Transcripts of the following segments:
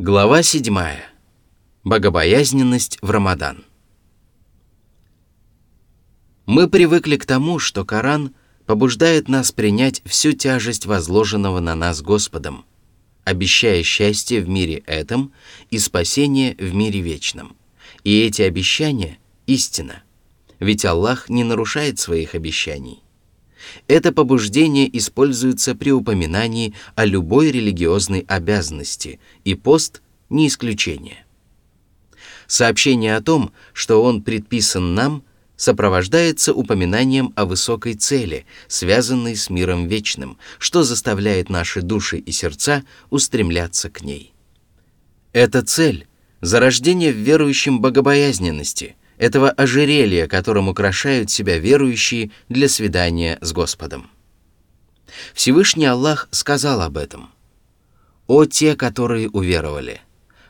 Глава 7. Богобоязненность в Рамадан. Мы привыкли к тому, что Коран побуждает нас принять всю тяжесть возложенного на нас Господом, обещая счастье в мире этом и спасение в мире вечном. И эти обещания – истина, ведь Аллах не нарушает своих обещаний. Это побуждение используется при упоминании о любой религиозной обязанности, и пост – не исключение. Сообщение о том, что он предписан нам, сопровождается упоминанием о высокой цели, связанной с миром вечным, что заставляет наши души и сердца устремляться к ней. Эта цель – зарождение в верующем богобоязненности, этого ожерелья, которым украшают себя верующие для свидания с Господом. Всевышний Аллах сказал об этом. «О те, которые уверовали!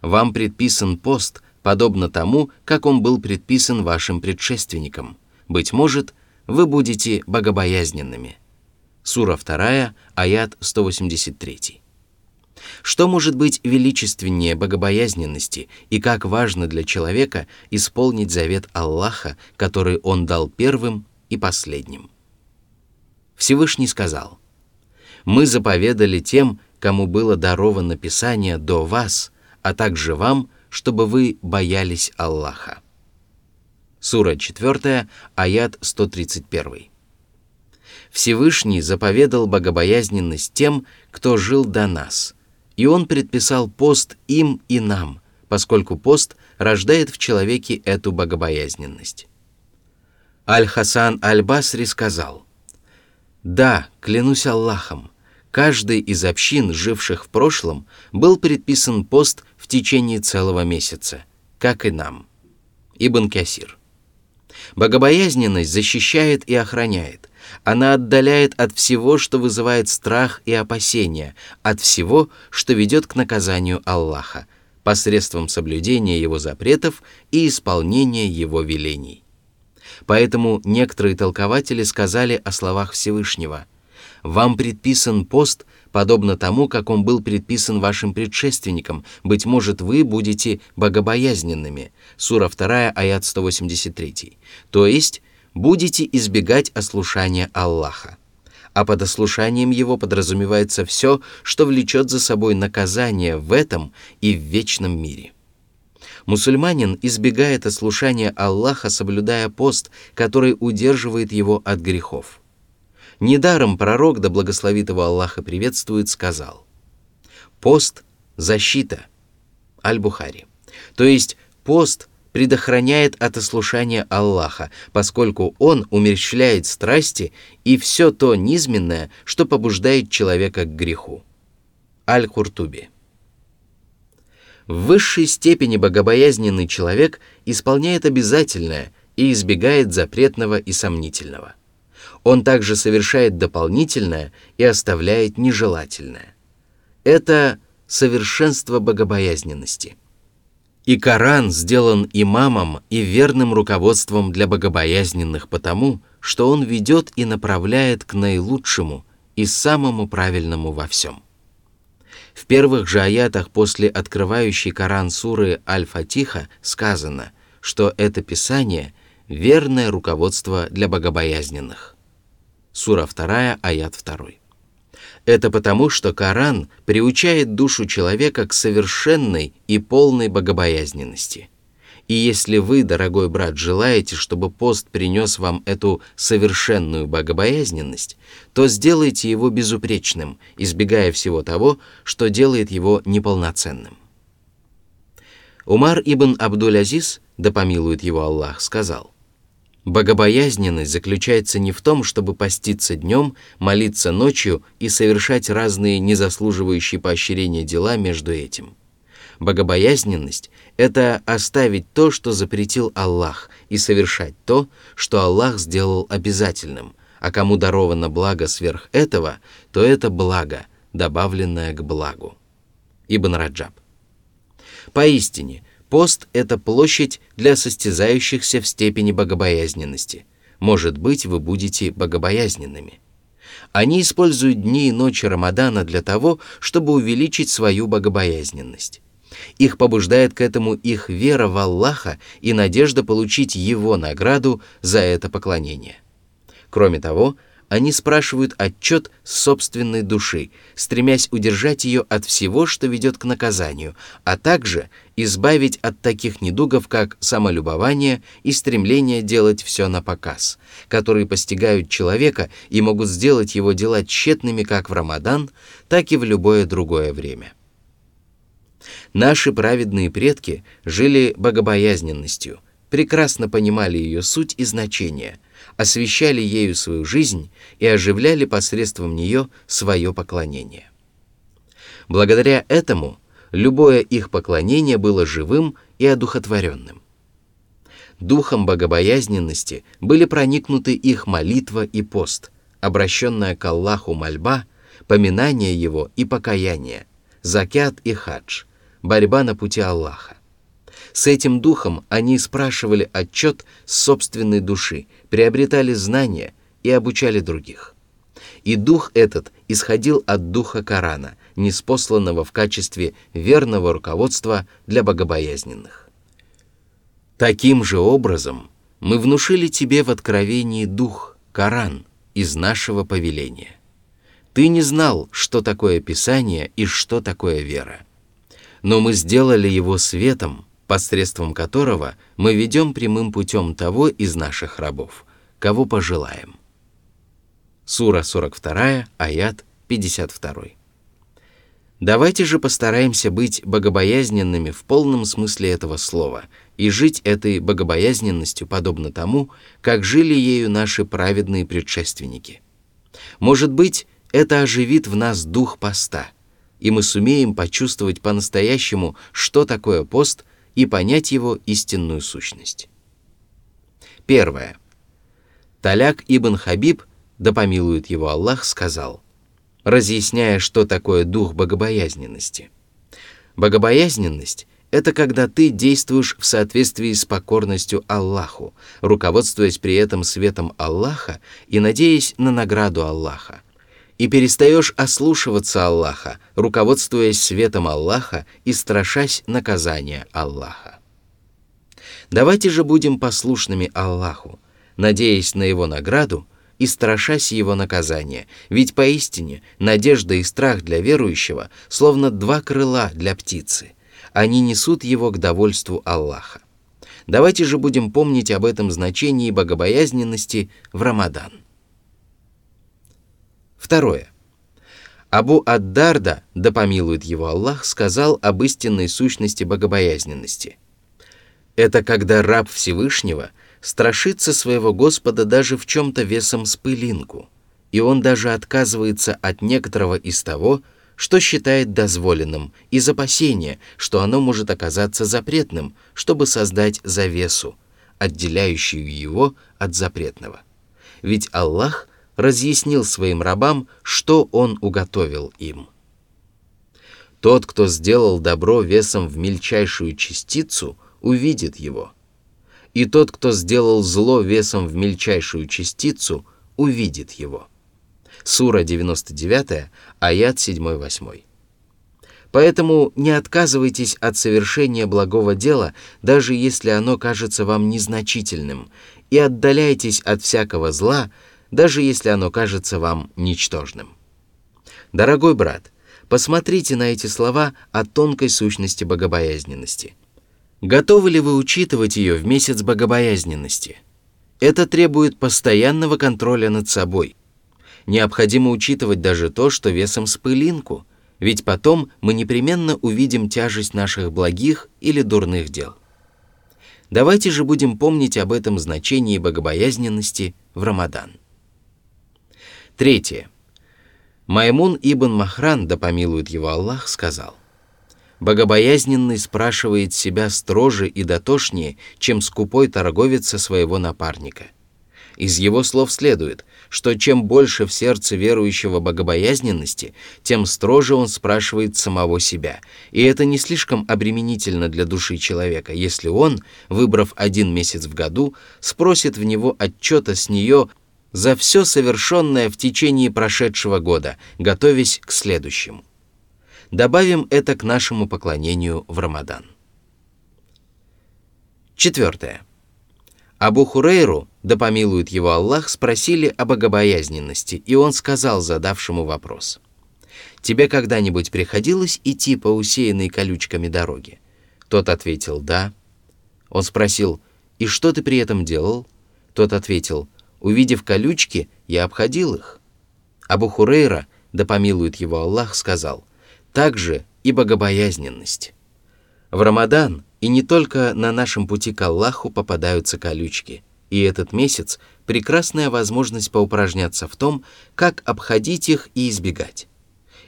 Вам предписан пост, подобно тому, как он был предписан вашим предшественникам. Быть может, вы будете богобоязненными». Сура 2, аят 183. Что может быть величественнее богобоязненности и как важно для человека исполнить завет Аллаха, который он дал первым и последним? Всевышний сказал, «Мы заповедали тем, кому было даровано Писание до вас, а также вам, чтобы вы боялись Аллаха». Сура 4, аят 131. Всевышний заповедал богобоязненность тем, кто жил до нас – и он предписал пост им и нам, поскольку пост рождает в человеке эту богобоязненность. Аль-Хасан Аль-Басри сказал, «Да, клянусь Аллахом, каждый из общин, живших в прошлом, был предписан пост в течение целого месяца, как и нам». Ибн Касир. Богобоязненность защищает и охраняет, она отдаляет от всего, что вызывает страх и опасения, от всего, что ведет к наказанию Аллаха, посредством соблюдения Его запретов и исполнения Его велений. Поэтому некоторые толкователи сказали о словах Всевышнего «Вам предписан пост, подобно тому, как он был предписан вашим предшественникам. Быть может, вы будете богобоязненными». Сура 2, аят 183. То есть, будете избегать ослушания Аллаха. А под ослушанием его подразумевается все, что влечет за собой наказание в этом и в вечном мире. Мусульманин избегает ослушания Аллаха, соблюдая пост, который удерживает его от грехов. Недаром пророк, да благословит его Аллаха приветствует, сказал «Пост – защита» Аль-Бухари. То есть пост – предохраняет от ослушания Аллаха, поскольку Он умерщвляет страсти и все то низменное, что побуждает человека к греху. Аль-Куртуби В высшей степени богобоязненный человек исполняет обязательное и избегает запретного и сомнительного. Он также совершает дополнительное и оставляет нежелательное. Это совершенство богобоязненности – и Коран сделан имамом и верным руководством для богобоязненных потому, что он ведет и направляет к наилучшему и самому правильному во всем. В первых же аятах после открывающей Коран суры Аль-Фатиха сказано, что это Писание – верное руководство для богобоязненных. Сура 2, аят 2. Это потому, что Коран приучает душу человека к совершенной и полной богобоязненности. И если вы, дорогой брат, желаете, чтобы пост принес вам эту совершенную богобоязненность, то сделайте его безупречным, избегая всего того, что делает его неполноценным. Умар ибн Абдуль-Азиз, да помилует его Аллах, сказал – Богобоязненность заключается не в том, чтобы поститься днем, молиться ночью и совершать разные незаслуживающие поощрения дела между этим. Богобоязненность – это оставить то, что запретил Аллах, и совершать то, что Аллах сделал обязательным, а кому даровано благо сверх этого, то это благо, добавленное к благу. Ибн Раджаб. Поистине, Пост – это площадь для состязающихся в степени богобоязненности. Может быть, вы будете богобоязненными. Они используют дни и ночи Рамадана для того, чтобы увеличить свою богобоязненность. Их побуждает к этому их вера в Аллаха и надежда получить Его награду за это поклонение. Кроме того, они спрашивают отчет собственной души, стремясь удержать ее от всего, что ведет к наказанию, а также избавить от таких недугов, как самолюбование и стремление делать все на показ, которые постигают человека и могут сделать его дела тщетными как в Рамадан, так и в любое другое время. Наши праведные предки жили богобоязненностью, прекрасно понимали ее суть и значение, освещали ею свою жизнь и оживляли посредством нее свое поклонение. Благодаря этому любое их поклонение было живым и одухотворенным. Духом богобоязненности были проникнуты их молитва и пост, обращенная к Аллаху мольба, поминание Его и покаяние, закят и хадж, борьба на пути Аллаха. С этим духом они спрашивали отчет собственной души, приобретали знания и обучали других. И дух этот исходил от духа Корана, неспосланного в качестве верного руководства для богобоязненных. Таким же образом мы внушили тебе в откровении дух, Коран, из нашего повеления. Ты не знал, что такое Писание и что такое вера но мы сделали его светом, посредством которого мы ведем прямым путем того из наших рабов, кого пожелаем. Сура 42, аят 52. Давайте же постараемся быть богобоязненными в полном смысле этого слова и жить этой богобоязненностью подобно тому, как жили ею наши праведные предшественники. Может быть, это оживит в нас дух поста – и мы сумеем почувствовать по-настоящему, что такое пост, и понять его истинную сущность. Первое. Таляк ибн Хабиб, да помилует его Аллах, сказал, разъясняя, что такое дух богобоязненности. Богобоязненность – это когда ты действуешь в соответствии с покорностью Аллаху, руководствуясь при этом светом Аллаха и надеясь на награду Аллаха – и перестаешь ослушиваться Аллаха, руководствуясь светом Аллаха и страшась наказания Аллаха. Давайте же будем послушными Аллаху, надеясь на Его награду и страшась Его наказания, ведь поистине надежда и страх для верующего словно два крыла для птицы. Они несут его к довольству Аллаха. Давайте же будем помнить об этом значении богобоязненности в Рамадан. Второе. Абу Аддарда, да помилует его Аллах, сказал об истинной сущности богобоязненности. Это когда раб Всевышнего страшится своего Господа даже в чем-то весом с пылинку, и он даже отказывается от некоторого из того, что считает дозволенным, из опасения, что оно может оказаться запретным, чтобы создать завесу, отделяющую его от запретного. Ведь Аллах разъяснил своим рабам, что он уготовил им. Тот, кто сделал добро весом в мельчайшую частицу, увидит его. И тот, кто сделал зло весом в мельчайшую частицу, увидит его. Сура 99, аят 7-8. Поэтому не отказывайтесь от совершения благого дела, даже если оно кажется вам незначительным, и отдаляйтесь от всякого зла, даже если оно кажется вам ничтожным. Дорогой брат, посмотрите на эти слова о тонкой сущности богобоязненности. Готовы ли вы учитывать ее в месяц богобоязненности? Это требует постоянного контроля над собой. Необходимо учитывать даже то, что весом с пылинку, ведь потом мы непременно увидим тяжесть наших благих или дурных дел. Давайте же будем помнить об этом значении богобоязненности в Рамадан. Третье. Маймун ибн Махран, да помилует его Аллах, сказал, «Богобоязненный спрашивает себя строже и дотошнее, чем скупой торговец со своего напарника». Из его слов следует, что чем больше в сердце верующего богобоязненности, тем строже он спрашивает самого себя. И это не слишком обременительно для души человека, если он, выбрав один месяц в году, спросит в него отчета с нее за все совершенное в течение прошедшего года, готовясь к следующему. Добавим это к нашему поклонению в Рамадан. Четвертое. Абу Хурейру, да помилует его Аллах, спросили о богобоязненности, и он сказал задавшему вопрос. «Тебе когда-нибудь приходилось идти по усеянной колючками дороге?» Тот ответил «да». Он спросил «И что ты при этом делал?» Тот ответил «Увидев колючки, я обходил их». Абу Хурейра, да помилует его Аллах, сказал «Также и богобоязненность». В Рамадан и не только на нашем пути к Аллаху попадаются колючки, и этот месяц – прекрасная возможность поупражняться в том, как обходить их и избегать.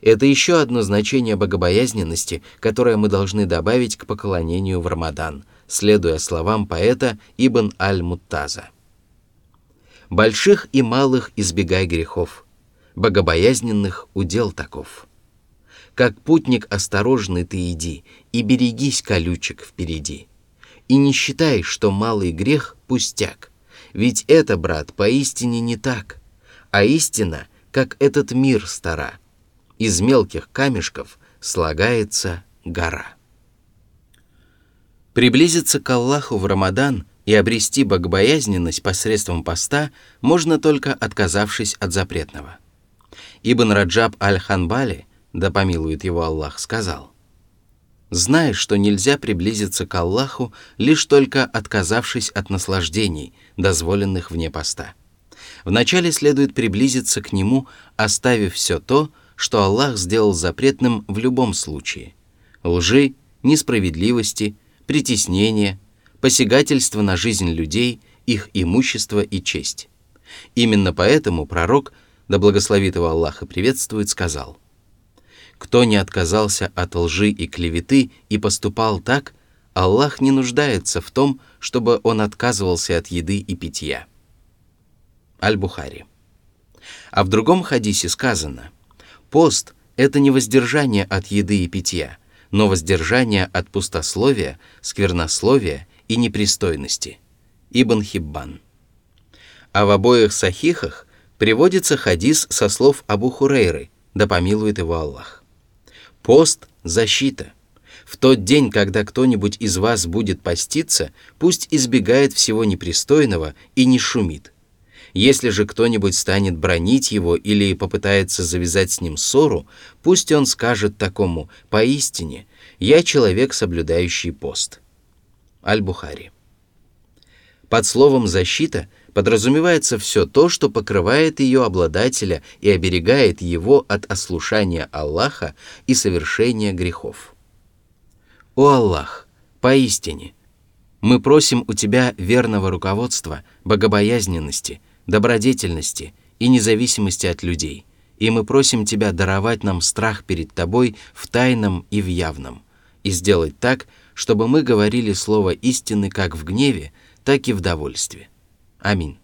Это еще одно значение богобоязненности, которое мы должны добавить к поклонению в Рамадан, следуя словам поэта Ибн Аль-Муттаза. «Больших и малых избегай грехов, богобоязненных удел таков. Как путник осторожный ты иди, и берегись колючек впереди. И не считай, что малый грех – пустяк, ведь это, брат, поистине не так, а истина, как этот мир стара – из мелких камешков слагается гора. Приблизиться к Аллаху в Рамадан и обрести богобоязненность посредством поста можно только отказавшись от запретного. Ибн Раджаб аль-Ханбали, да помилует его Аллах, сказал, «Знаешь, что нельзя приблизиться к Аллаху, лишь только отказавшись от наслаждений, дозволенных вне поста. Вначале следует приблизиться к Нему, оставив все то, что Аллах сделал запретным в любом случае – лжи, несправедливости, притеснения, посягательства на жизнь людей, их имущество и честь. Именно поэтому пророк, да благословит его Аллах и приветствует, сказал «Кто не отказался от лжи и клеветы и поступал так, Аллах не нуждается в том, чтобы он отказывался от еды и питья». Аль-Бухари. А в другом хадисе сказано – Пост – это не воздержание от еды и питья, но воздержание от пустословия, сквернословия и непристойности. Ибн Хиббан. А в обоих сахихах приводится хадис со слов Абу Хурейры, да помилует его Аллах. Пост – защита. В тот день, когда кто-нибудь из вас будет поститься, пусть избегает всего непристойного и не шумит – если же кто-нибудь станет бронить его или попытается завязать с ним ссору, пусть он скажет такому «поистине, я человек, соблюдающий пост». Аль-Бухари. Под словом «защита» подразумевается все то, что покрывает ее обладателя и оберегает его от ослушания Аллаха и совершения грехов. О Аллах, поистине, мы просим у Тебя верного руководства, богобоязненности – добродетельности и независимости от людей, и мы просим Тебя даровать нам страх перед Тобой в тайном и в явном, и сделать так, чтобы мы говорили слово истины как в гневе, так и в довольстве. Аминь.